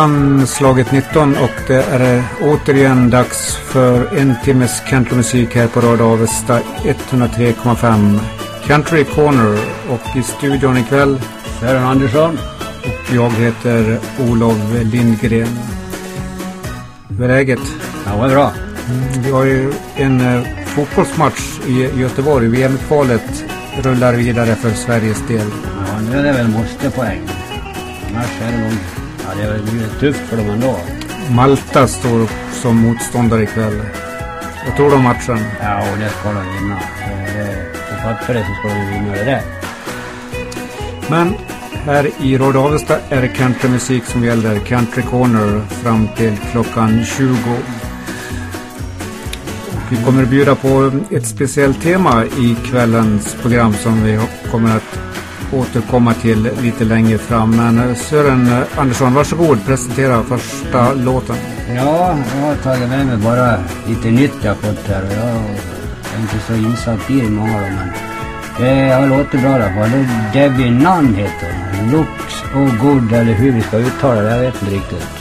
Klockan slagit 19 och det är återigen dags för en timmes countrymusik här på Radio Avesta 103,5 Country Corner och i studion ikväll Sören Andersson. och jag heter Olof Lindgren. Hur är läget? Ja, vad bra. Vi har ju en eh, fotbollsmatch i Göteborg. VM-kvalet rullar vidare för Sveriges del. Ja, nu är det väl måste-poäng. Annars är det nog... Det är är tufft för dem ändå. Malta står som motståndare ikväll. Vad tror du om matchen? Ja, och det ska de vinna. På pappret så ska de vinna det där. Men här i Radio Avesta är det countrymusik som gäller. Country Corner fram till klockan 20. Vi kommer att bjuda på ett speciellt tema i kvällens program som vi kommer att återkomma till lite längre fram. Men eh, Sören eh, Andersson, varsågod presentera första låten. Ja, jag har tagit med mig bara lite nytt jag fått här. Och jag är inte så insatt i många av dem. Men det har låtit bra i alla fall. Det är Debbie Nunn heter hon. Looks oh good, eller hur vi ska uttala det. Jag vet inte riktigt.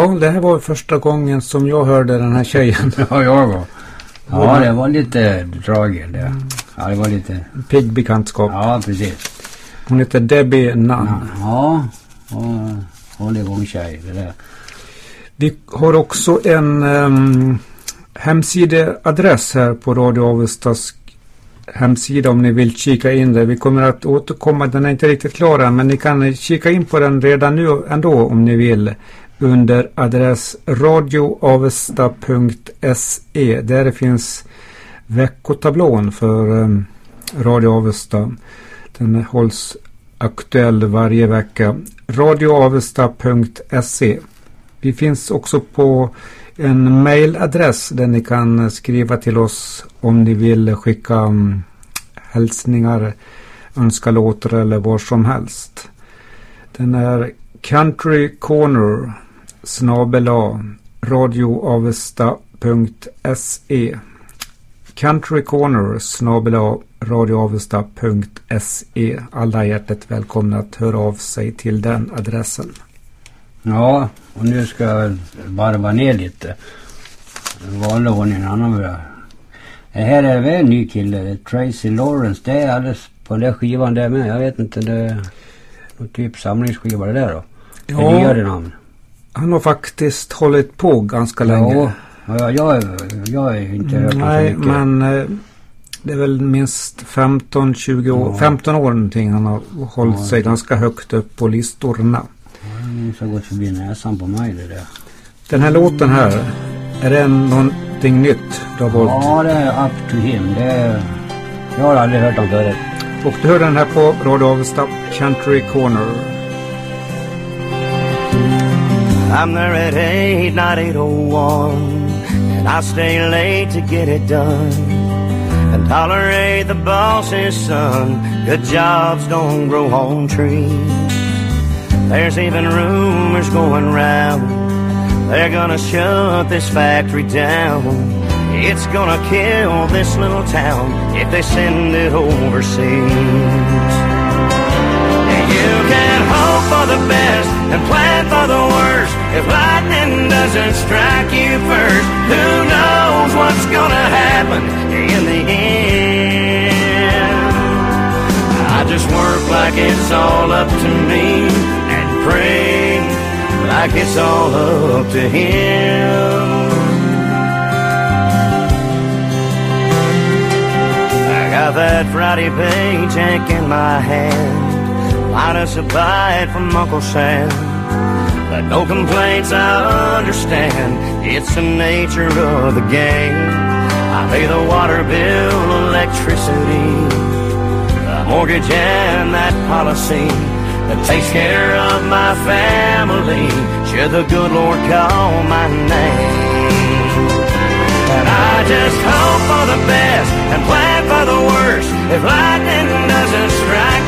Ja, det här var första gången som jag hörde den här tjejen. Ja, jag var. Ja, det var lite dragel det. Ja, det var lite... Pigg bekantskap. Ja, precis. Hon heter Debbie Nunn. Ja, och håll igång tjej det där. Vi har också en um, hemsideadress här på Radio Avestas hemsida om ni vill kika in där. Vi kommer att återkomma. Den är inte riktigt klar än, men ni kan kika in på den redan nu ändå om ni vill under adress radioavesta.se där finns veckotablån för ehm, Radio Avesta. Den hålls aktuell varje vecka. radioavesta.se Vi finns också på en mailadress där ni kan skriva till oss om ni vill skicka ehm, hälsningar, önska låtar eller vad som helst. Den är Country Corner snabela radioavesta.se Country Corner snabela radioavesta.se Alla är hjärtligt välkomna att höra av sig till den adressen. Ja, och nu ska jag varva ner lite. Den vanliga ordningen, annan börjar. Det här är väl en ny kille, Tracy Lawrence. Det är alldeles på den skivan där med. Jag vet inte, det är någon typ samlingsskiva det där då. Ja. Det nyare namn. Han har faktiskt hållit på ganska länge. Ja, ja, jag, är- jag är inte hört Nej, men eh, det är väl minst 15-20 år, Ja. 15 år någonting han har hållit Ja, sig ganska högt upp på listorna. Det har gått förbi näsan på mig det där. Den här låten här, är det någonting nytt du har valt? Ja, det är Up to him. Det är... Jag har aldrig hört honom förut. Och du hör den här på Radio Avesta Country Corner. I'm there at 8, not 801, and I stay late to get it done. And tolerate the boss's son, good jobs don't grow on trees. There's even rumors going round, they're gonna shut this factory down. It's gonna kill this little town if they send it overseas. For the best and plan for the worst. If lightning doesn't strike you first, who knows what's gonna happen in the end? I just work like it's all up to me and pray like it's all up to him. I got that Friday paycheck in my hand. Minus a bite from Uncle Sam. But no complaints, I understand. It's the nature of the game. I pay the water bill, electricity, the mortgage, and that policy that takes care of my family. Should the good Lord call my name. And I just hope for the best and plan for the worst. If lightning doesn't strike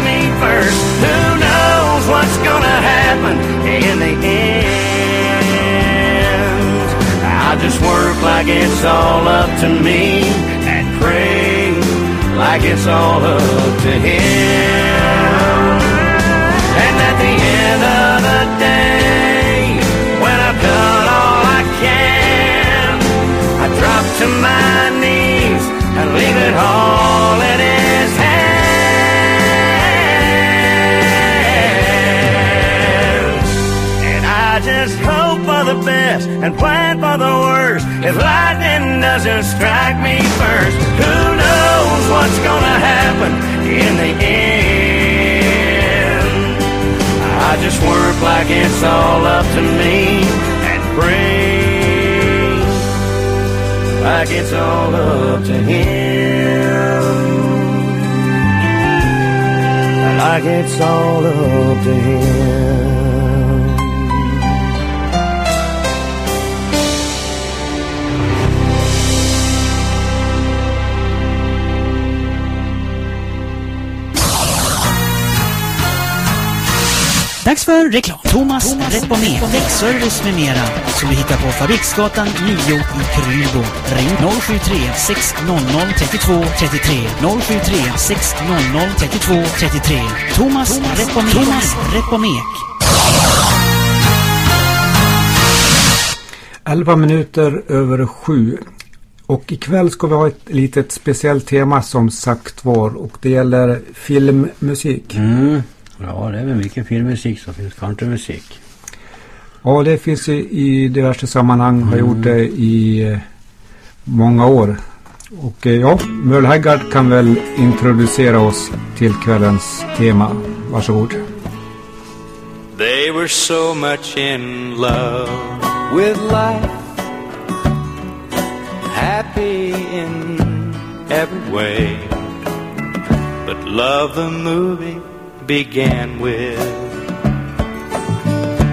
first, who knows what's gonna happen in the end? I just work like it's all up to me and pray like it's all up to him. And at the end of the day, when I've done all I can, I drop to my knees and leave it all the best and plan for the worst. If lightning doesn't strike me first, who knows what's gonna happen in the end? I just work like it's all up to me and pray like it's all up to him. Like it's all up to him. Dags för reklam. Thomas Reponé, däckservice med mera. Som vi hittar på Fabriksgatan 9 i Krylbo. Ring 073 600 32 33 073 600 32 33. Thomas Reponé. Thomas Repomek. 11 minuter över sju. Och ikväll ska vi ha ett litet speciellt tema som sagt var och det gäller filmmusik. Mm. Ja, det är väl mycket filmmusik som finns. Countrymusik. Ja, det finns i, i diverse sammanhang. Har gjort det i eh, många år. Och eh, ja, Merle Haggard kan väl introducera oss till kvällens tema. Varsågod. They were so much in love with life, happy in every way. But love the movie began with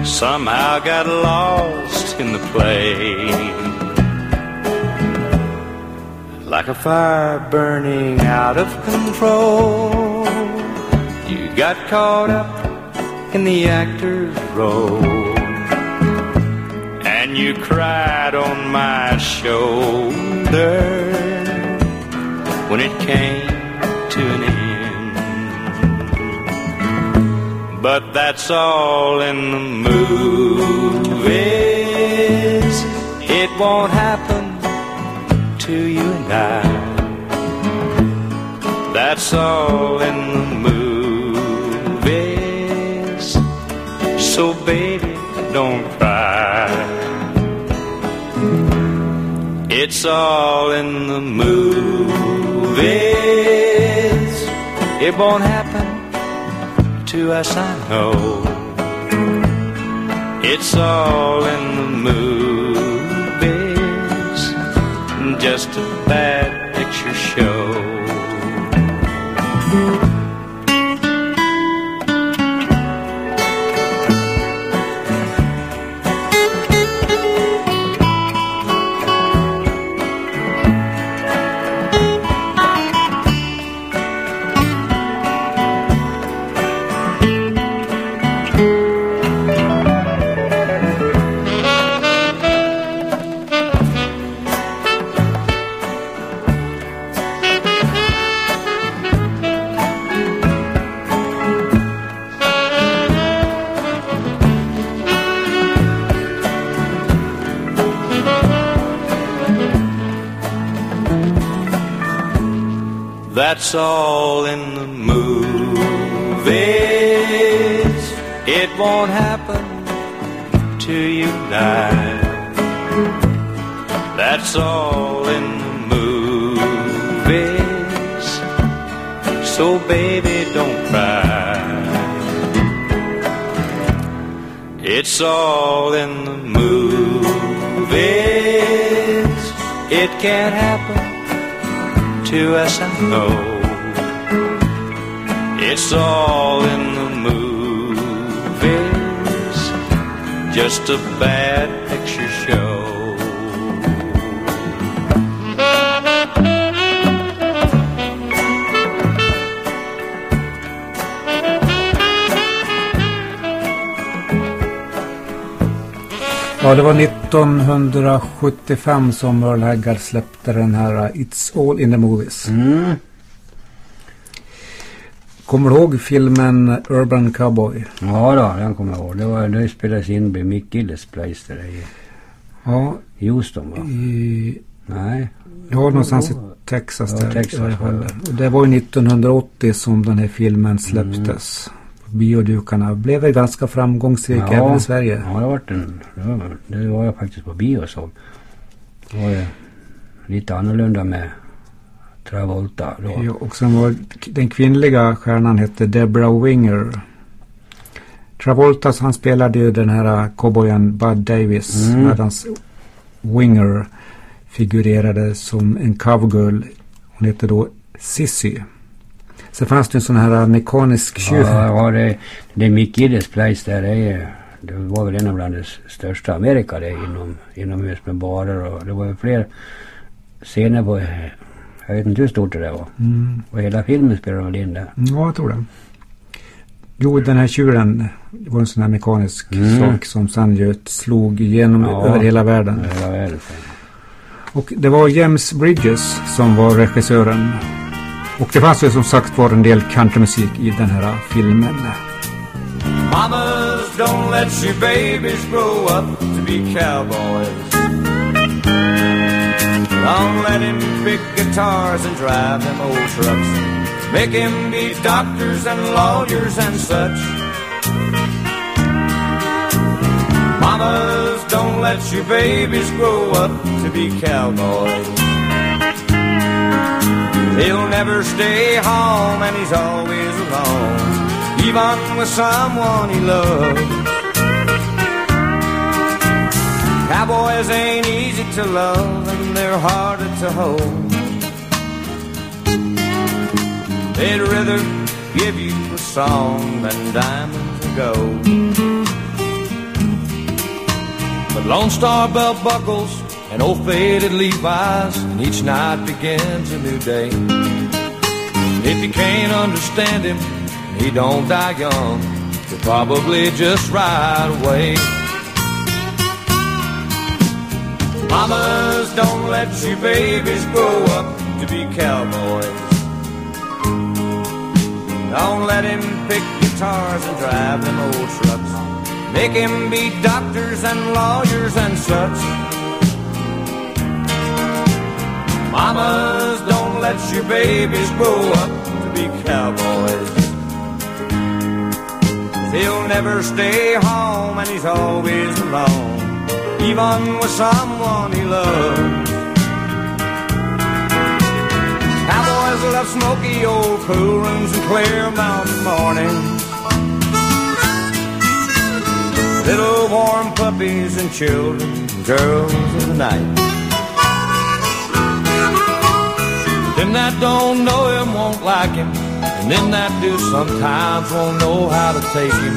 somehow got lost in the play. Like a fire burning out of control, you got caught up in the actor's role. And you cried on my shoulder when it came to an end. But that's all in the movies. It won't happen to you and I. That's all in the movies. So baby, don't cry. It's all in the movies. It won't happen to us, I know. It's all in the movies. Just a bad picture show. That's all in the movies. So baby, don't cry. It's all in the movies. It can't happen to us, I know. It's all in the movies, just a bad Ja, det var 1975 som Merle Haggard släppte den här uh, It's All In The Movies. Mm. Kommer du ihåg filmen Urban Cowboy? Ja då, den kommer jag ihåg. Det, var, det spelades in vid Mick Gilles Place där i Ja, Houston va? i, Nej. ja någonstans i Texas. Ja, där, Texas var det. Det var ju 1980 som den här filmen släpptes. På biodukarna. Blev väl ganska framgångsrik även i Sverige. Ja, det var en, det var, det var jag faktiskt på bio såg. Det var ju lite annorlunda med Travolta då. Ja, och sen var den kvinnliga stjärnan hette Deborah Winger. Travolta han spelade ju den här cowboyen Bud Davis. Mm. Medan Winger figurerade som en cowgirl. Hon hette då Sissy. Sen fanns det en sån här mekanisk tjuv. Ja, ja det, det är Mick Gilles Place där. Det, är, det var väl en av landets största Amerika det inom, inomhus med barer och det var ju fler scener på, jag vet inte hur stort det där var. Mm. Och hela filmen spelade väl in där. Ja, jag tror det. Jo, den här tjuren det var en sån här mekanisk Mm. sak som ju slog igenom Ja. över hela världen. Ja, väl. Och det var James Bridges som var regissören. Och det fanns ju som sagt var en del countrymusik i den här filmen. Mamas, don't let your babies grow up to be cowboys. Don't let him pick guitars and drive them old trucks. Make him be doctors and lawyers and such. Mamas, don't let your babies grow up to be cowboys. He'll never stay home and he's always alone, even with someone he loves. Cowboys ain't easy to love and they're harder to hold. They'd rather give you a song than diamonds and gold. But Lone Star belt buckles and old faded Levi's, and each night begins a new day. If you can't understand him, and he don't die young, you'll probably just ride away. Mamas, don't let your babies grow up to be cowboys. Don't let him pick guitars and drive them old trucks. Make him be doctors and lawyers and such. Mamas, don't let your babies grow up to be cowboys. He'll never stay home and he's always alone, even with someone he loves. Cowboys love smoky old pool rooms and clear mountain mornings. Little warm puppies and children, girls of the night. Them that don't know him won't like him, and them that do sometimes won't know how to take him.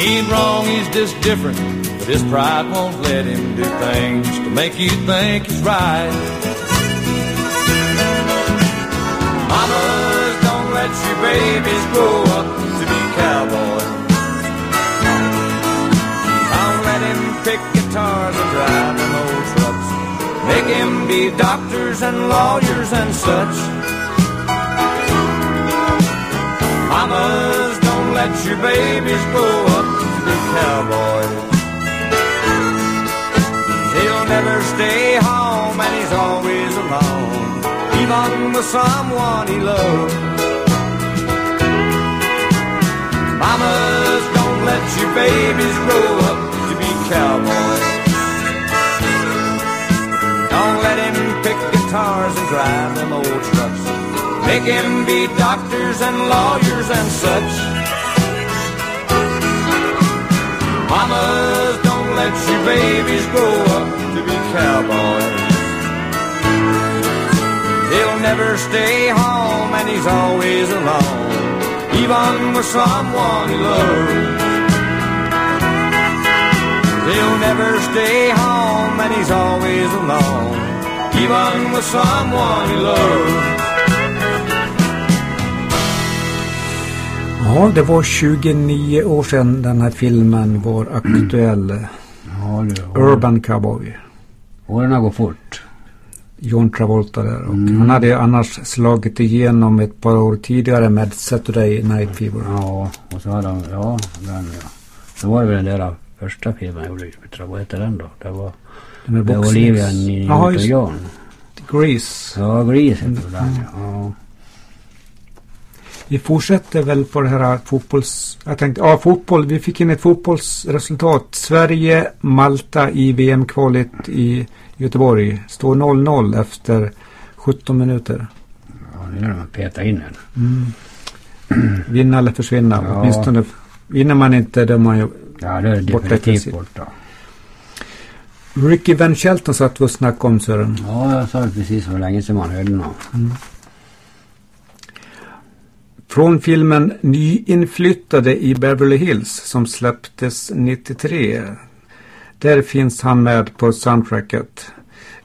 He ain't wrong, he's just different, but his pride won't let him do things to make you think he's right. Mamas, don't let your babies grow up to be cowboys. Don't let him pick guitars and drive. Make him be doctors and lawyers and such. Mamas, don't let your babies grow up to be cowboys. He'll never stay home and he's always alone, even with someone he loves. Mamas, don't let your babies grow up to be cowboys. Don't let him pick guitars and drive them old trucks. Make him be doctors and lawyers and such. Mamas, don't let your babies grow up to be cowboys. He'll never stay home and he's always alone, even with someone he loves. He'll never stay home and he's always alone, even with someone he loves. Ja, det var 29 år sedan den här filmen var aktuell. Ja du. Urban Cowboy. Åren går fort. John Travolta där. Och Mm. Han hade ju annars slagit igenom ett par år tidigare med Saturday Night Fever. Ja, och så hade han, ja, den ja. Så var det väl den där första filmen jag gjorde. vet du, Vad heter den då? Det var Den är med boxnings- Olivia Jaha, just Newton-John. Grease. Ja, Grease heter den ja. Vi fortsätter väl på det här fotbolls... Jag tänkte, ja fotboll. Vi fick in ett fotbollsresultat. Sverige, Malta i VM-kvalet i Göteborg. Står 0-0 efter 17 minuter. Ja, nu är det man petar in den. Vinna eller försvinna. Ja. Åtminstone vinner man inte då man ju... Ja, det är Borta definitivt princip. borta. Ricky Van Shelton satt vi och snackade om Sören. Ja, jag sa det precis för länge sedan man hörde något. Från filmen Nyinflyttade i Beverly Hills som släpptes 93. Där finns han med på soundtracket.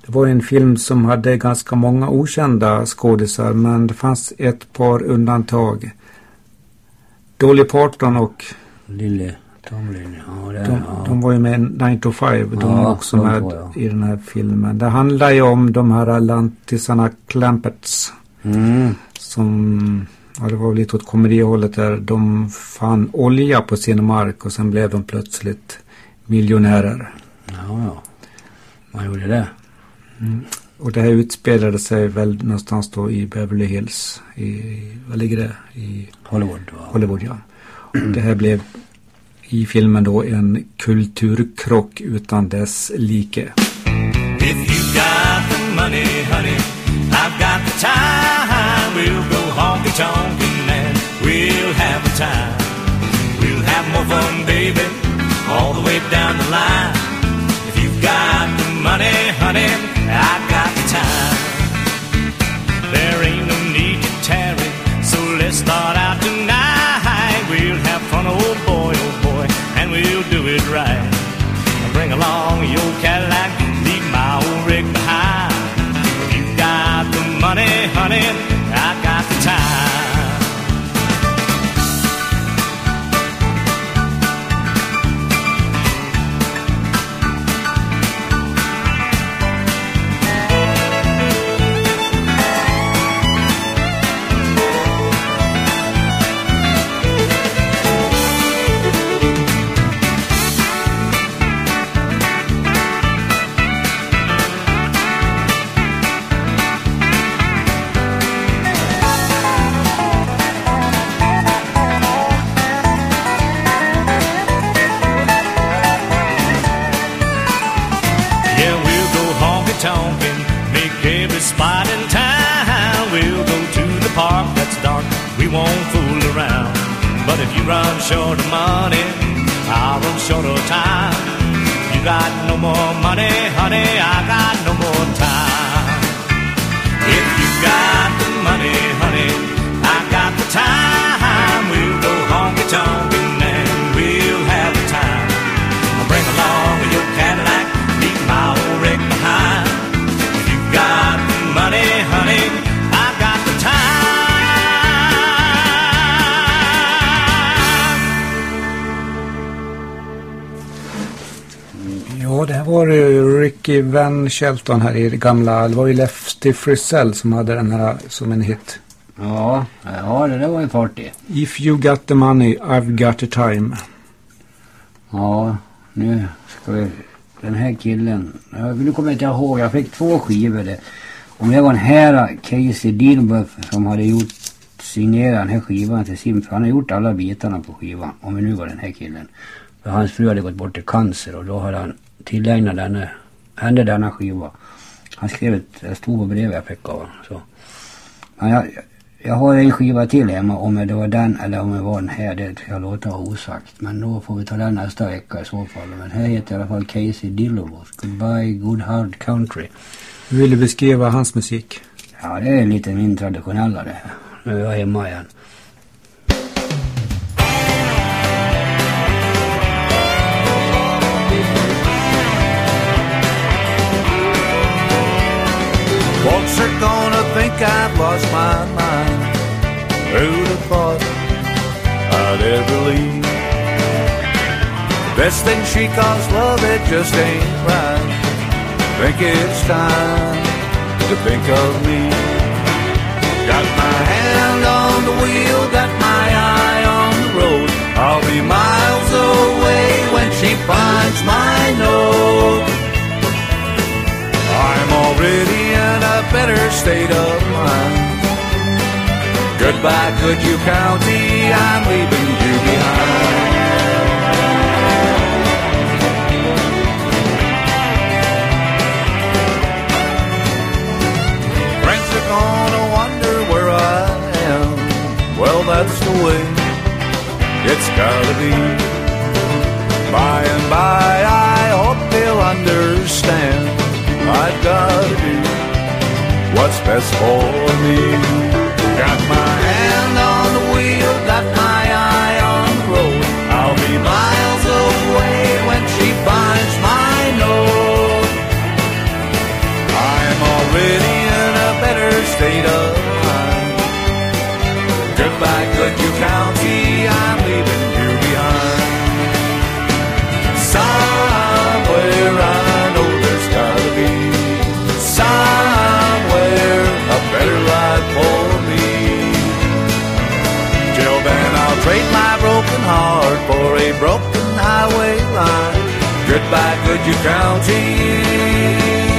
Det var en film som hade ganska många okända skådisar men det fanns ett par undantag. Dolly Parton och Lille Tomlin, ja det är de, ja. de var ju med i 9 to 5. De Ja, var också de med två, ja. i den här filmen. Det handlar ju om de här lantisarna Clamperts. Mm. som, ja det var lite åt komedihållet där, de fann olja på sin mark och sen blev de plötsligt miljonärer. Ja, ja. Man gjorde det. Och det här utspelade sig väl någonstans då i Beverly Hills. I, vad ligger det? I Hollywood. Hollywood, ja. Det här blev i filmen då en kulturkrock utan dess like. If you got the money, honey, I've got the honey, run short of money, I'll run short of time. You got no more money, honey, I got no more time. If you got the money, honey, I got the time. Ja, det här var ju Ricky Van Shelton här i det gamla. Det var ju Lefty Frizzell som hade den här som en hit. Ja, ja, det där var ju party. If you got the money, I've got the time. Ja, nu ska vi... Den här killen... Nu kommer jag inte ihåg. Jag fick två skivor. Det. Om det var den här Casey Dilbuff som hade gjort signerat den här skivan till sin... För han har gjort alla bitarna på skivan. Om det nu var den här killen. För hans fru hade gått bort i cancer och då hade han tillägnat denna, henne denna skiva. Han skrev ett... På brevet jag fick av honom. Så. Men jag, jag har en skiva till hemma. Om det var den eller om det var den här. Det ska jag låta osagt. Men då får vi ta den nästa vecka i så fall. Men här heter i alla fall Casey Dilloworth. Goodbye Good Hard Country. Vill du beskriva hans musik? Ja, det är lite min traditionella det här. Nu är jag hemma igen. Are gonna think I've lost my mind. Who'd have thought I'd ever leave? Best thing she calls love, it just ain't right. Think it's time to think of me. Got my hand on the wheel, got my eye on the road. I'll be miles away when she finds my note. A better state of mind. Goodbye, could you county? I'm leaving you behind. Friends are gonna wonder where I am. Well, that's the way it's gotta be. By and by, I hope they'll understand. I've gotta do what's best for me. Got my hand on the wheel, got my eye on the road. I'll be miles away when she finds my note. I'm already in a better state of mind. Goodbye, good you county, trade my broken heart for a broken highway line. Goodbye, good you county.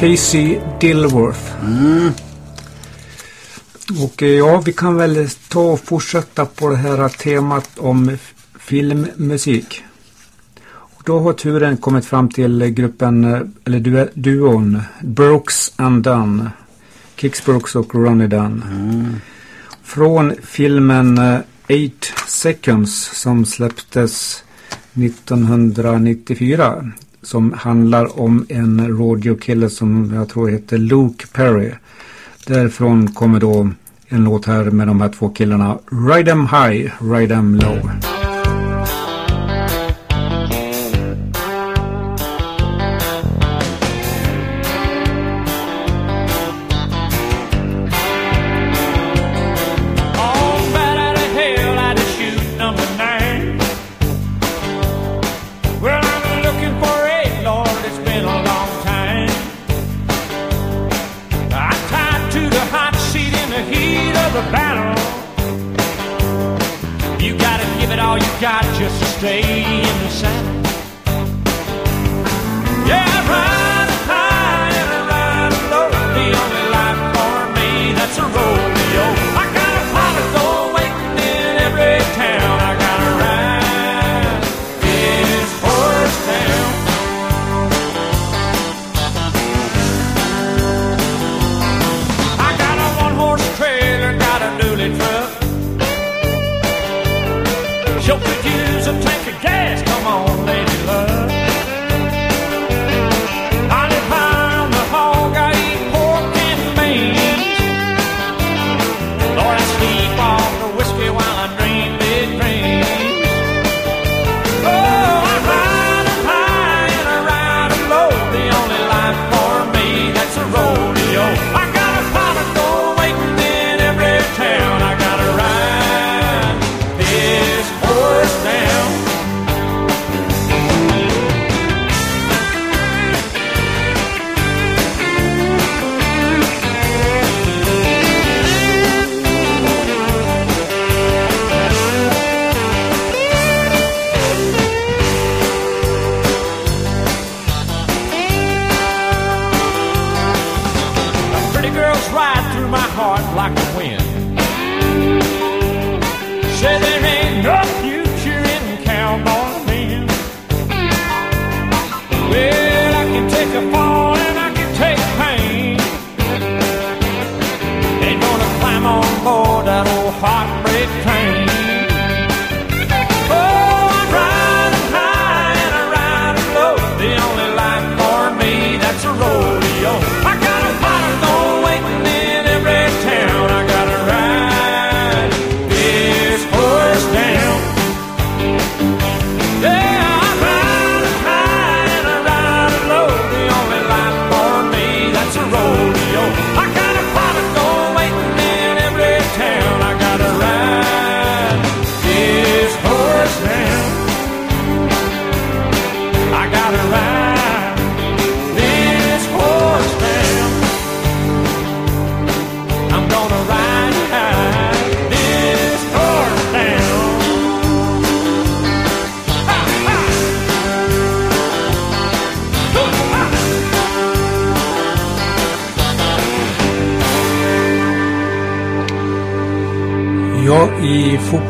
Casey Dilworth. Och eh, ja, vi kan väl ta och fortsätta på det här temat om filmmusik. Och då har turen kommit fram till gruppen, eh, eller du- duon, Brooks and Dunn. Kix Brooks och Ronnie Dunn. Från filmen eh, Eight Seconds som släpptes 1994. Som handlar om en radiokille som jag tror heter Luke Perry. Därifrån kommer då en låt här med de här två killarna. Ride 'em high, ride 'em low. Battle. You gotta give it all you got just to stay in the saddle.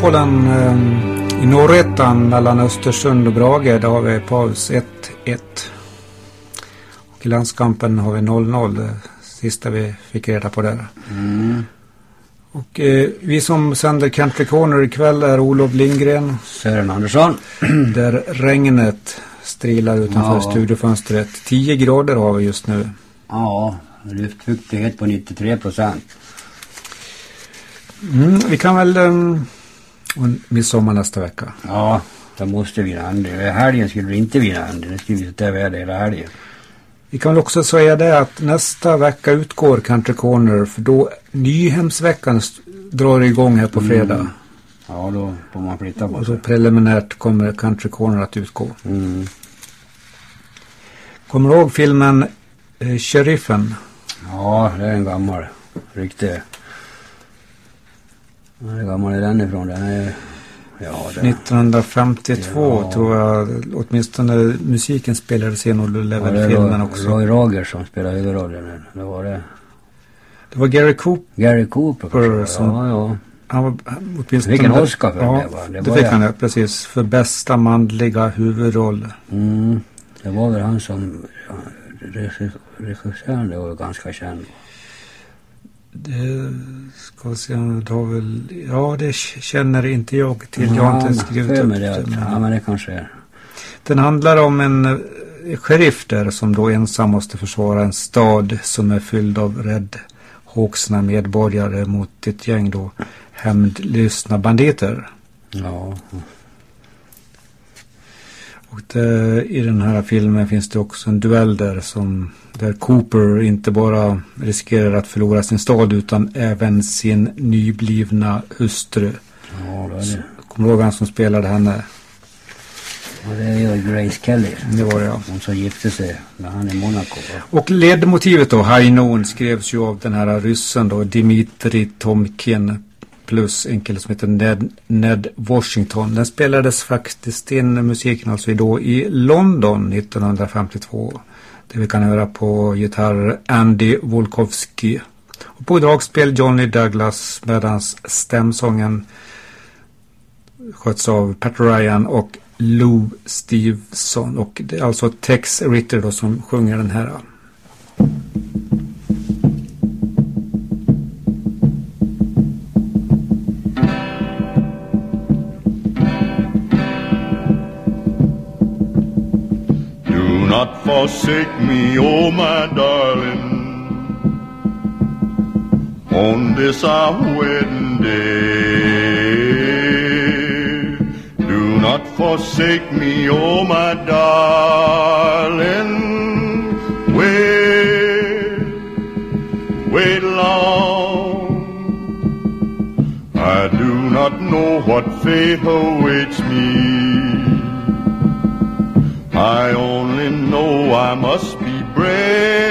Fotbollen eh, i norrettan mellan Östersund och Brage där har vi paus 1-1. Och i landskampen har vi 0-0. Det sista vi fick reda på där. Och eh, vi som sänder Country Corner ikväll är Olof Lindgren. Sören Andersson. Där regnet strilar utanför Ja. studiofönstret. 10 grader har vi just nu. Ja, luftfuktighet på 93 procent. Mm, vi kan väl... Um, och midsommar nästa vecka. Ja, då måste vi vinna Andy. Helgen skulle vi inte vinna Andy. Det skulle vi sitta väder hela helgen. Vi kan väl också säga det att nästa vecka utgår Country Corner för då Nyhemsveckan drar igång här på fredag. Ja, då får man flytta på Och så preliminärt kommer Country Corner att utgå. Mm. Kommer du ihåg filmen eh, Sheriffen? Ja, det är en gammal riktig. Var gammal är den ifrån? Den är Ja, det, 1952 Ja. tror jag åtminstone musiken spelades in och var Level det filmen Roy, också. Roy Rogers som spelade huvudrollen. Det var det. Det var Gary Cooper. Gary Cooper. Kanske. som- Ja, ja. Han var han- åtminstone... Fick en Oscar för ja, det, va? Det, Det var fick det. han ja, precis. För bästa manliga huvudroll. Mm. Det var väl han som... ja, regi- Regissören det var ganska känd. Det ska se om det har väl... Ja, det känner inte jag till. Jag har inte men skrivit upp det. att- men- Ja, men det kanske är. Den handlar om en eh, sheriff där som då ensam måste försvara en stad som är fylld av räddhågsna medborgare mot ett gäng då hämndlystna banditer. Ja. Och det, i den här filmen finns det också en duell där som där Cooper inte bara riskerar att förlora sin stad utan även sin nyblivna hustru. Ja, det är det. Kommer du ihåg han som spelade henne? Ja, det är ju Grace Kelly. Det var det ja. Hon som gifte sig med han i Monaco. va? Och ledmotivet då, High Noon, skrevs ju av den här ryssen då, Dimitri Tomkin. Plus en kille som heter Ned, Ned Washington. Den spelades faktiskt in musiken alltså då i London 1952. Det vi kan höra på gitarr Andy Wolkowski. Och på dragspel Johnny Douglas medans stämsången sköts av Pat Ryan och Lou Stevenson. Och det är alltså Tex Ritter då som sjunger den här. Not forsake me, oh my darling, on this our wedding day. Do not forsake me, oh my darling, wait, wait long. I do not know what fate awaits me. I only know I must be brave.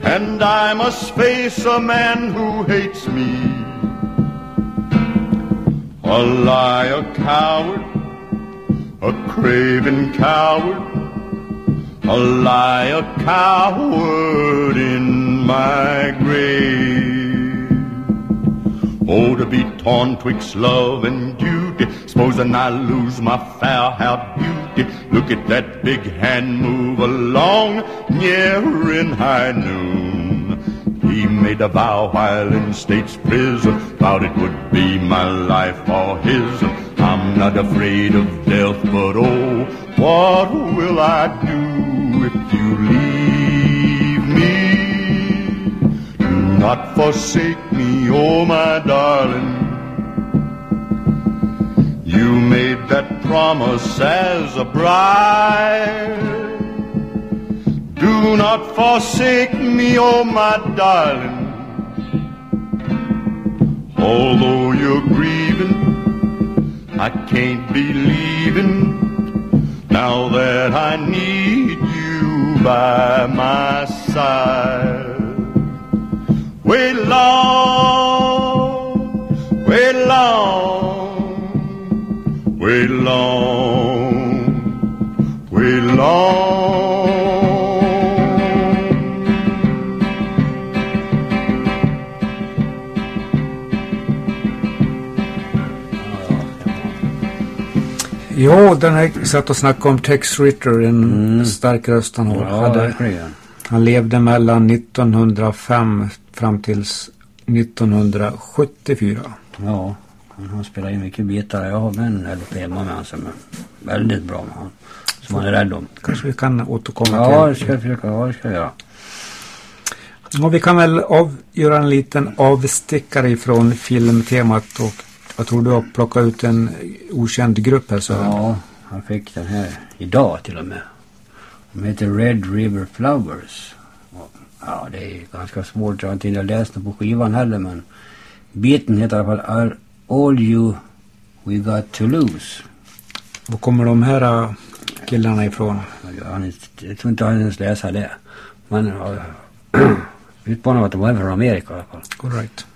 And I must face a man who hates me. A liar, coward, a craven coward, a liar, coward in my grave. Oh, to be torn twixt love and duty. Supposing I lose my fair haired beauty. Look at that big hand move along near in high noon. He made a vow while in state's prison. Vowed it would be my life or his. I'm not afraid of death, but oh, what will I do if you leave me? Do not forsake me, oh my darling. That promise as a bride. Do not forsake me, oh my darling. Although you're grieving, I can't be leaving now that I need you by my side. Wait long, Jo, den här satt och snackade om Tex Ritter, en stark röst han har. Ja, hade. verkligen. Han levde mellan 1905 fram tills 1974. Ja, han spelat in mycket bitar. Jag har en LP hemma med honom som är väldigt bra med honom. Som han är rädd om. Kanske vi kan återkomma Ja, det till. ska jag försöka. Ja, det ska jag göra. Och vi kan väl av, göra en liten avstickare ifrån filmtemat och jag tror du har plockat ut en okänd grupp här så. Ja, han fick den här idag till och med. De heter Red River Flowers. Ja, det är ganska svårt. Jag har inte hunnit läst den på skivan heller men biten heter i alla fall All, You We Got To Lose. Var kommer de här äh, killarna ifrån? Jag, jag tror inte han ens läsa det. Men ja, utmanade att de var från Amerika i alla fall. All right.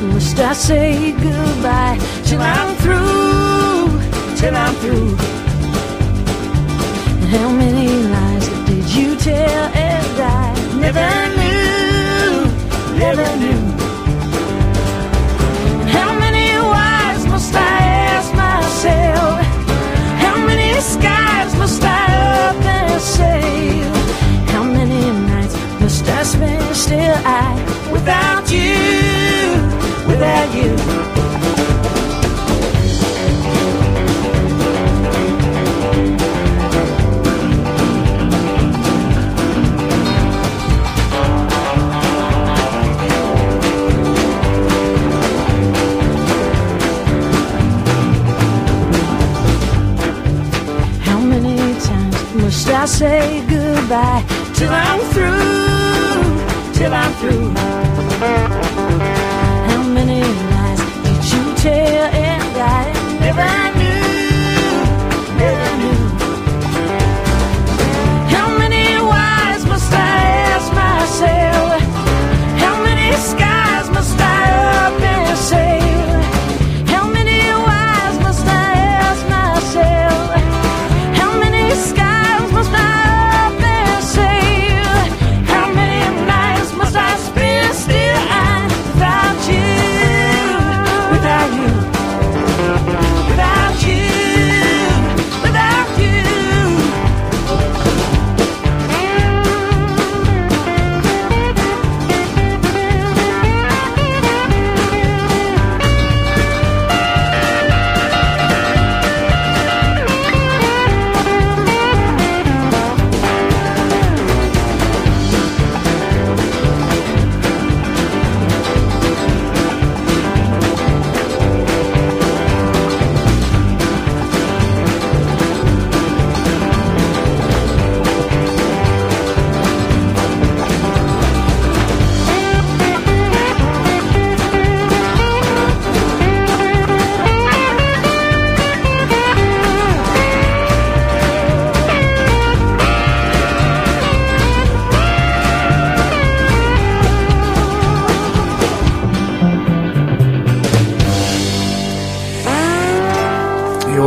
Must I say goodbye till I'm through? Till I'm through. And how many lies did you tell and I never knew, never knew? Till I'm through? Till I'm through.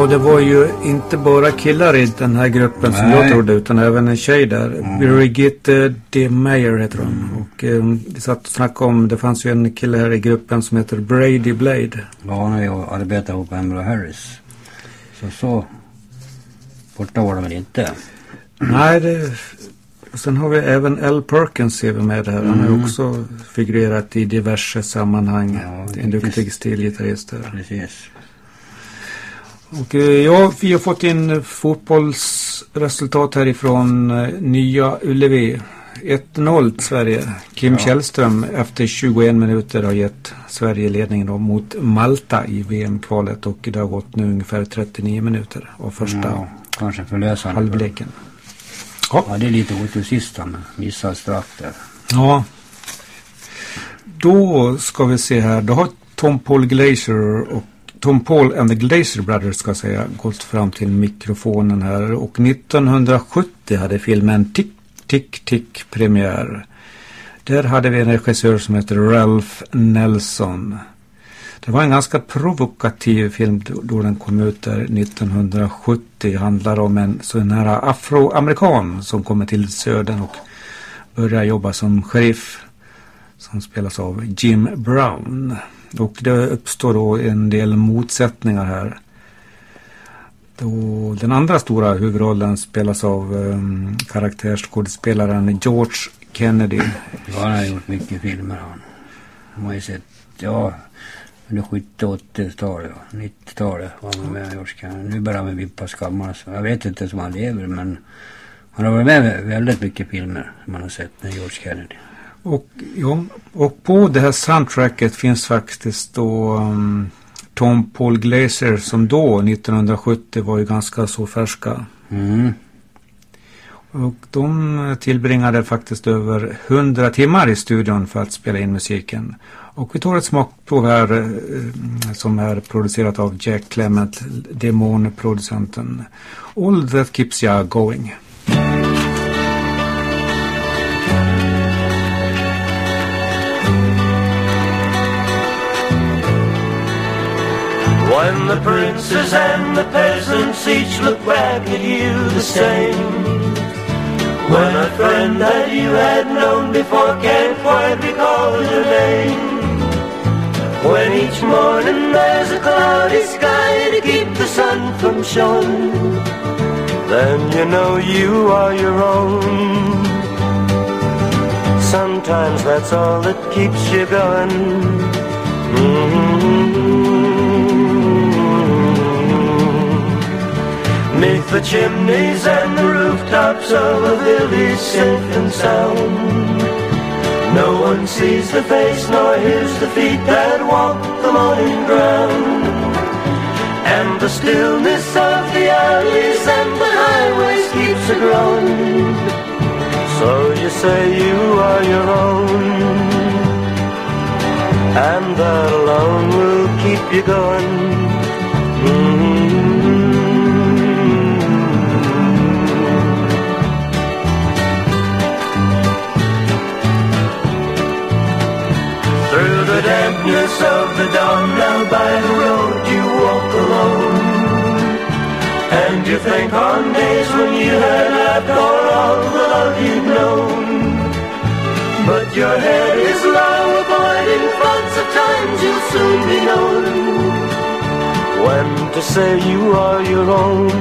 Det var ju inte bara killar i den här gruppen som Nej. jag trodde utan även en tjej där. Brigitte De Meyer heter hon. Och eh, vi satt och snackade om, det fanns ju en kille här i gruppen som heter Brady Blade. Ja, han har ju arbetat ihop med Emmylou Harris. Så så borta var de väl inte. Nej, det... Och sen har vi även L. Perkins ser vi med här. Han har ju också figurerat i diverse sammanhang. Ja, en duktig stilgitarrist där. Precis. Och eh, ja, vi har fått in fotbollsresultat härifrån eh, Nya Ullevi. 1-0 till Sverige. Kim Ja. Källström efter 21 minuter har gett Sverige ledningen då mot Malta i VM-kvalet och det har gått nu ungefär 39 minuter av första Ja, kanske förlösande. halvleken. Ja, det är lite otur sist han missade straff där. Ja. Då ska vi se här. Då har Tom Paul Glacier och Tom Paul and the Glacier Brothers ska jag säga gått fram till mikrofonen här och 1970 hade filmen Tick Tick Tick premiär. Där hade vi en regissör som heter Ralph Nelson. Det var en ganska provokativ film då- den kom ut där 1970. Det Handlar om en sån här afroamerikan som kommer till södern och börjar jobba som sheriff. Som spelas av Jim Brown. Och det uppstår då en del motsättningar här. Då den andra stora huvudrollen spelas av um, karaktärsskådespelaren George Kennedy. Ja, han har gjort mycket filmer han. De har ju sett, ja, under 70 80-talet, 90-talet var han med George Kennedy. Nu börjar han vippa skammar. Så jag vet inte om han lever men han har varit med i väldigt mycket filmer som man har sett med George Kennedy. Och, ja, och på det här soundtracket finns faktiskt då um, Tom Paul Glaser som då 1970 var ju ganska så färska. Mm. Och de tillbringade faktiskt över 100 timmar i studion för att spela in musiken. Och vi tar ett smakprov här eh, som är producerat av Jack Clement, demonproducenten. All that keeps ya going. When the princes and the peasants each look back at you the same. When a friend that you had known before can't quite recall your name. When each morning there's a cloudy sky to keep the sun from showing, then you know you are your own. Sometimes that's all that keeps you going. Mm-hmm. Neath the chimneys and the rooftops of a village safe and sound. No one sees the face nor hears the feet that walk the morning ground. And the stillness of the alleys and the highways keeps a growing. So you say you are your own. And that alone will keep you going. Of the dawn now by the road you walk alone. And you think on days when you had laughed or all the love you'd known. But your head is low avoiding thoughts of times you'll soon be known. When to say you are your own.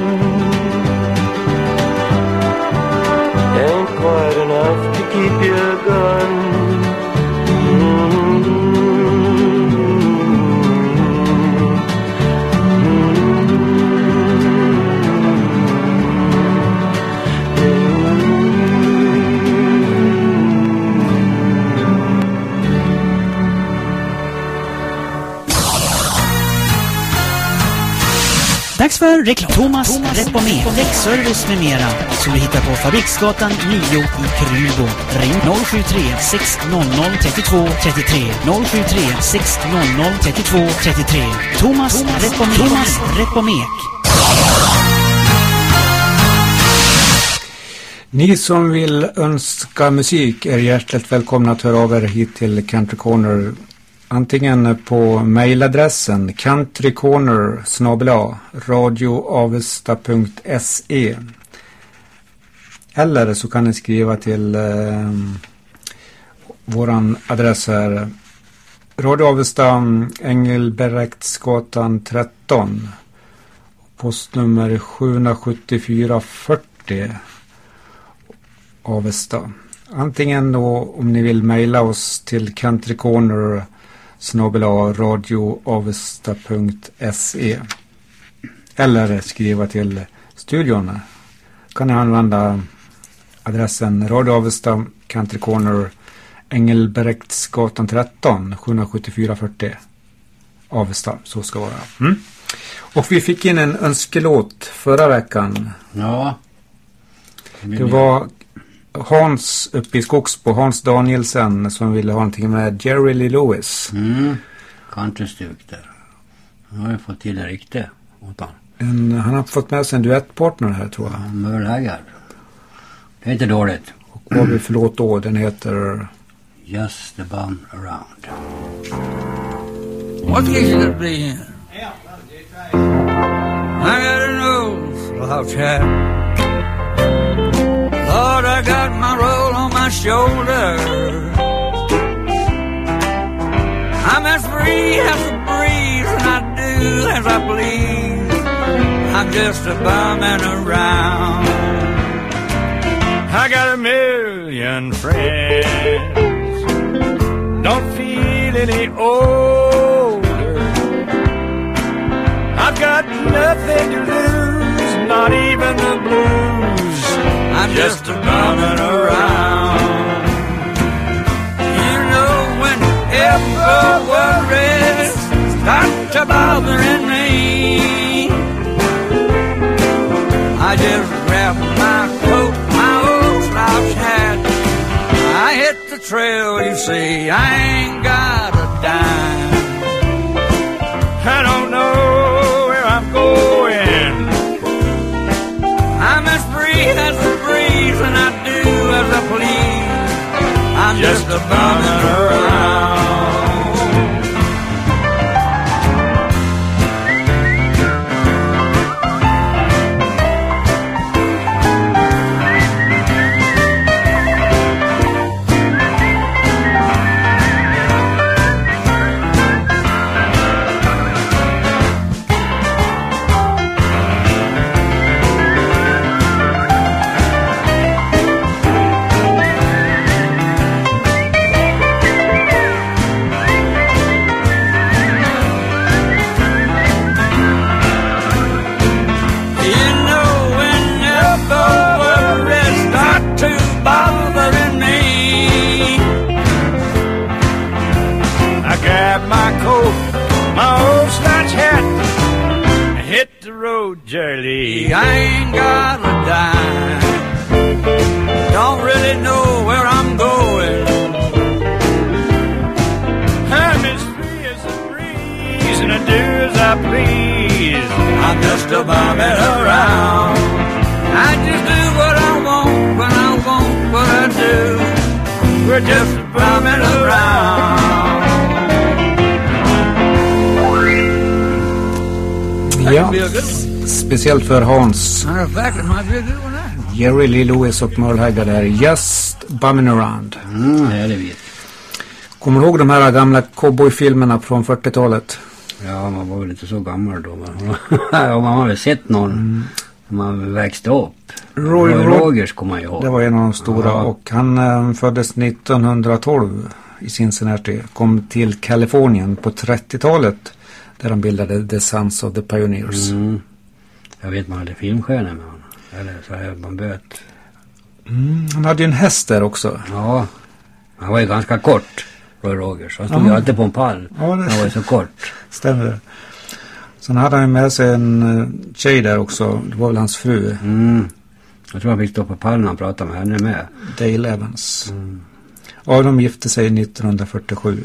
Ain't quite enough to keep you going Dags för reklam. Thomas, Thomas Repomer, däckservice med mera. Som du hittar på Fabriksgatan 9 i Krylbo. Ring 073 600 32 33 073 600 32 33. Thomas, Thomas Repomer. Thomas Repomek. Ni som vill önska musik är hjärtligt välkomna att höra av er hit till Country Corner. Antingen på mejladressen countrycorner radioavesta.se Eller så kan ni skriva till eh, våran adress här. Radio Avesta, Engelbrektsgatan 13. Postnummer 77440. Avesta. Antingen då om ni vill mejla oss till countrycorner radioavesta.se eller skriva till studion. Kan ni använda adressen Radio Avesta Country Corner Engelbrektsgatan 13 77440 Avesta, så ska det vara. Mm. Och vi fick in en önskelåt förra veckan. Ja. Det var Hans uppe i Skogsbo, Hans Danielsen som ville ha någonting med Jerry Lee Lewis. Mm. Countrystuk där. Nu har jag fått till det riktigt åt han. En, han har fått med sig en duettpartner här tror jag. Merle Haggard. Det är inte dåligt. Och vad vi för låt då? Den heter... Just the bum around. What should it be? I got a nose slouch hat. Lord, I got my roll on my shoulder. I'm as free as a breeze, and I do as I please. I'm just a bumming around. I got a million friends. Don't feel any older. I've got nothing to lose, not even the blues. I'm just a bumming around. You know when whenever worries start to bothering me, I just grab my coat, my old slouch hat. I hit the trail, you see, I ain't got speciellt för Hans. Jerry Lee Lewis och Merle Haggard där. Just bumming around. Mm, härlig bit. Kommer du ihåg de här gamla cowboyfilmerna från 40-talet? Ja, man var väl inte så gammal då. Men ja, man har väl sett någon när man växte upp. Roy Roy Rog- Rogers kommer man ihåg. Det var en av de stora Ja. och han eh, föddes 1912 i Cincinnati. Kom till Kalifornien på 30-talet där han bildade The Sons of the Pioneers. Mm. Jag vet man hade filmstjärnor med honom. Eller så här man böt. Mm, han hade ju en häst där också. Ja, han var ju ganska kort. Roy Rogers. Han stod ju alltid på en pall. Ja, det- Han var ju så kort. Stämmer. Sen hade han med sig en eh, tjej där också. Det var väl hans fru. Mm. Jag tror han fick stå på pallen när han pratade med henne med. Dale Evans. Och de gifte sig 1947.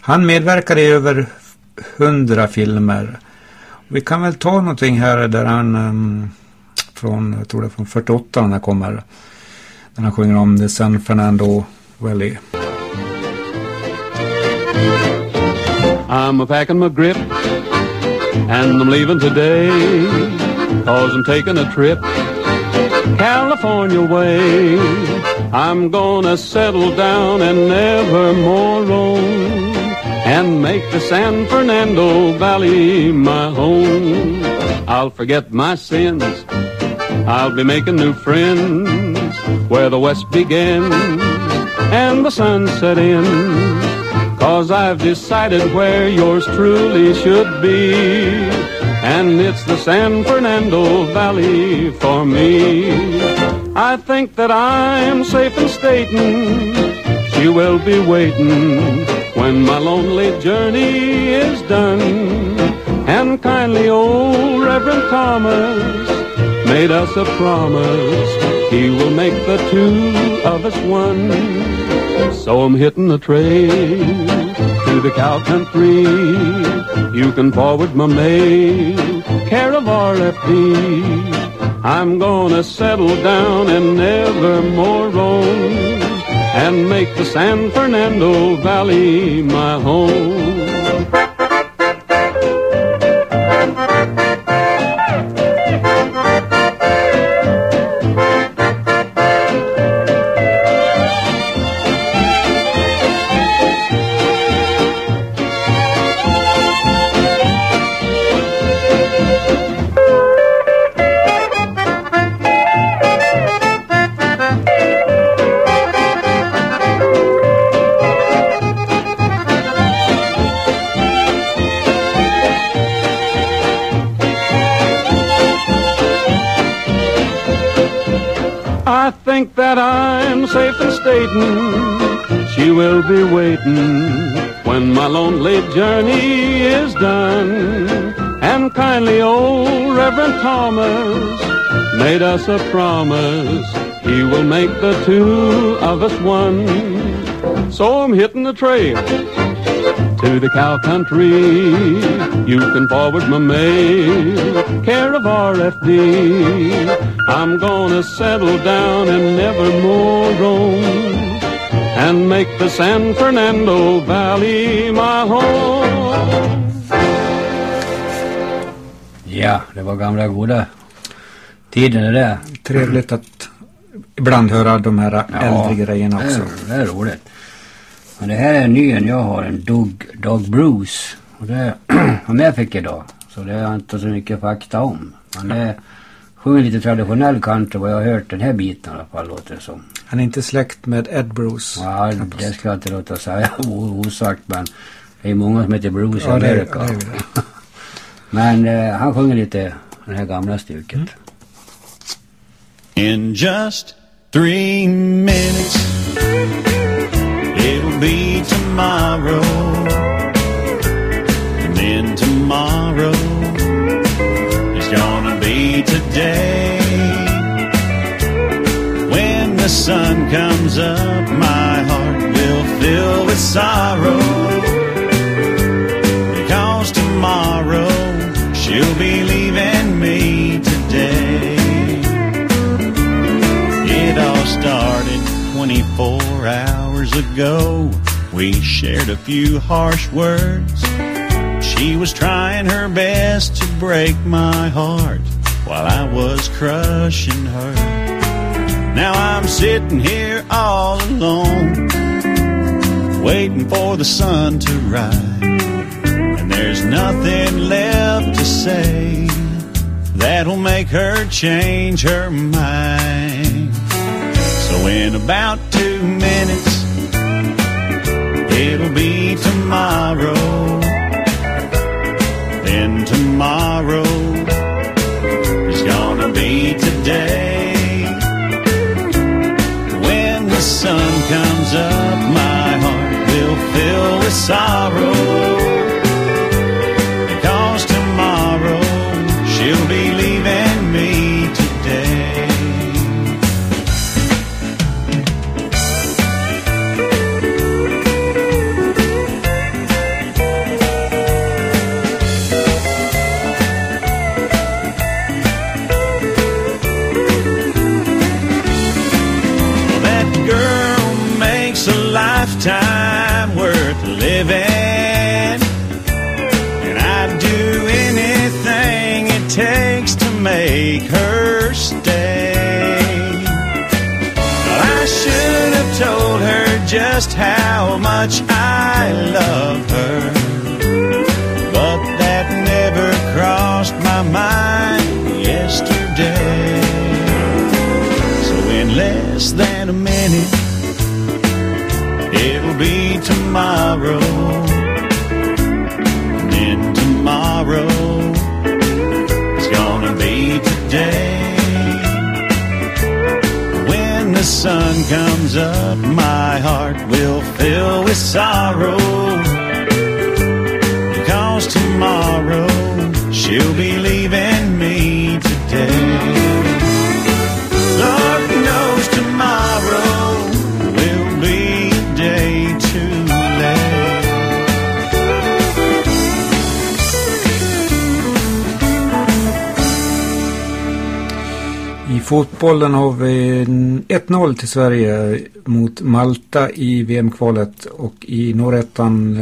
Han medverkade i över 100 filmer. Vi kan väl ta någonting här där han um, från, jag tror det är från 48 när han kommer. När han sjunger om the San Fernando Valley. I'm a packing my grip and I'm leaving today cause I'm taking a trip California way. I'm gonna settle down and never more roam and make the San Fernando Valley my home. I'll forget my sins. I'll be making new friends where the west begins and the sunset ends. Cause I've decided where yours truly should be. And it's the San Fernando Valley for me. I think that I'm safe in stating she will be waiting when my lonely journey is done. And kindly old Reverend Thomas made us a promise he will make the two of us one. So I'm hitting the trail to the cow country. You can forward my mail, care of RFP. I'm gonna settle down and never more roam and make the San Fernando Valley my home. She will be waiting when my lonely journey is done. And kindly old Reverend Thomas made us a promise he will make the two of us one. So I'm hitting the trail to the cow country. You can forward my mail, care of RFD. I'm gonna settle down and never more roam and make the San Fernando Valley my home. Ja, det var gamla goda tiden det där. Trevligt att ibland höra de här äldre grejerna också. Det är, det är roligt. Men det här är en ny en jag har, en Doug, Doug Bruce. Och det som jag fick idag. Så det är inte så mycket fakta om. Men det sjunger lite traditionell country vad jag har hört den här biten i alla fall låter det som. Han är inte släkt med Ed Bruce. Ja, det ska jag inte låta säga osagt men det är många som heter Bruce i Ja, Amerika. det det. men eh, han sjunger lite det här gamla stycket. In just three minutes, it'll be tomorrow. tomorrow is gonna be today. When the sun comes up, my heart will fill with sorrow. Because tomorrow she'll be leaving me today. It all started 24 hours ago. We shared a few harsh words. She was trying her best to break my heart while I was crushing her. Now I'm sitting here all alone, waiting for the sun to rise. And there's nothing left to say that'll make her change her mind. So in about two minutes, it'll be tomorrow. Then tomorrow is gonna be today. When the sun comes up, my heart will fill with sorrow. Just how much I love her. But that never crossed my mind yesterday. So in less than a minute, it'll be tomorrow. Sun comes up, my heart will fill with sorrow. Because tomorrow she'll be leaving me today. Lord knows tomorrow fotbollen har vi en 1-0 till Sverige mot Malta i VM-kvalet och i norrettan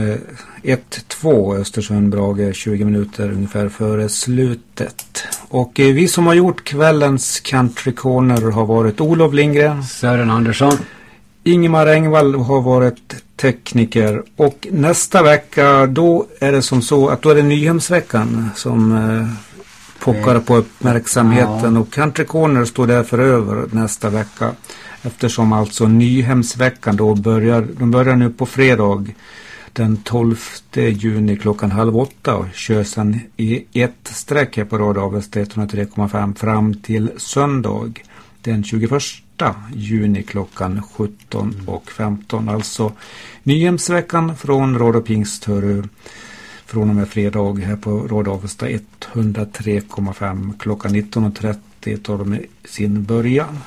eh, 1-2 Östersund-Brage 20 minuter ungefär före slutet. Och eh, vi som har gjort kvällens Country Corner har varit Olof Lindgren. Sören Andersson. Ingemar Engvall har varit tekniker och nästa vecka då är det som så att då är det Nyhemsveckan som eh, pockar på uppmärksamheten Ja. och Country Corner står därför över nästa vecka eftersom alltså Nyhemsveckan då börjar, de börjar nu på fredag den 12 juni klockan halv åtta och kör sedan i ett streck här på Radio Avesta 103,5 fram till söndag den 21 juni klockan 17 och 15. Alltså Nyhemsveckan från Radio Pingst hör från och med fredag här på Radio Avesta 103,5 klockan 19.30 tar de sin början.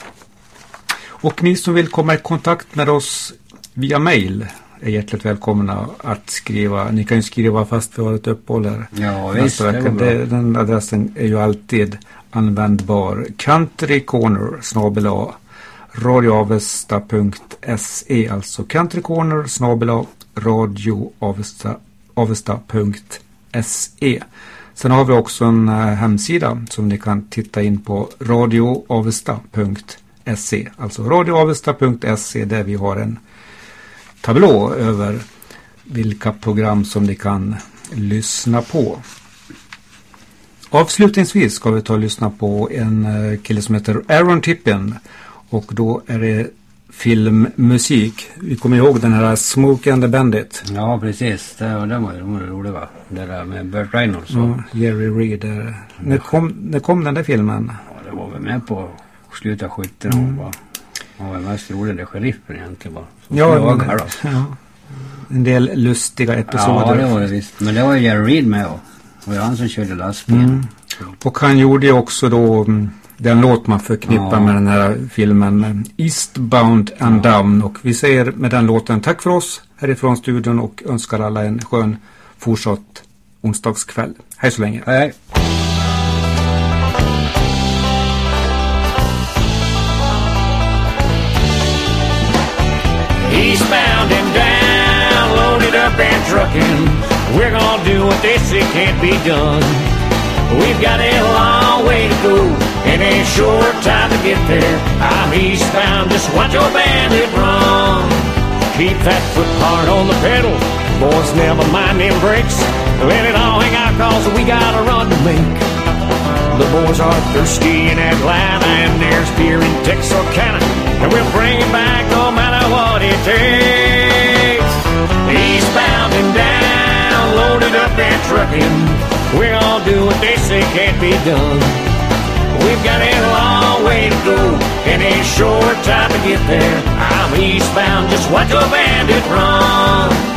Och ni som vill komma i kontakt med oss via mail är hjärtligt välkomna att skriva. Ni kan ju skriva fast vi har ett uppehåll här. Ja, visst, det. Det, den adressen är ju alltid användbar. Country Corner snabel A radioavesta.se alltså Country Corner snabel A radioavesta.se Sen har vi också en eh, hemsida som ni kan titta in på radioavesta.se alltså radioavesta.se där vi har en tablå över vilka program som ni kan lyssna på. Avslutningsvis ska vi ta och lyssna på en eh, kille som heter Aaron Tippin. Och då är det filmmusik. Vi kommer ihåg den här Smokey and the Bandit. Ja, precis. Det, var- den var ju rolig va? Det där med Burt Reynolds. och- Ja, Jerry Reed. eh, När kom, när kom den där filmen? Ja, det var väl med på slutet av 70 Mm. mm. va? Han var mest rolig, det sheriffen egentligen va? Som Ja, jagar men, ja, en del lustiga episoder. Ja, det var det visst. Men det var ju Jerry Reed med och Det var han som körde lastbil. Mm. Och han gjorde ju också då mm, den låt man förknippar Ja. med den här filmen Eastbound and Down. Och vi säger med den låten tack för oss härifrån studion och önskar alla en skön fortsatt onsdagskväll. Hej så länge. Hej. Eastbound and down, loaded up and trucking. We're gonna do what they say can't be done. We've got a long way to go and a short time to get there. I'm eastbound, just watch your bandit run. Keep that foot hard on the pedal, boys, never mind them brakes. Let it all hang out cause we got a run to make. The boys are thirsty in Atlanta and there's beer in Texarkana. And we'll bring it back no matter what it takes. Eastbound and loaded up and trucking. We're all do what they say can't be done. We've got a long way to go and a short time to get there. I'm eastbound, just watch a bandit run.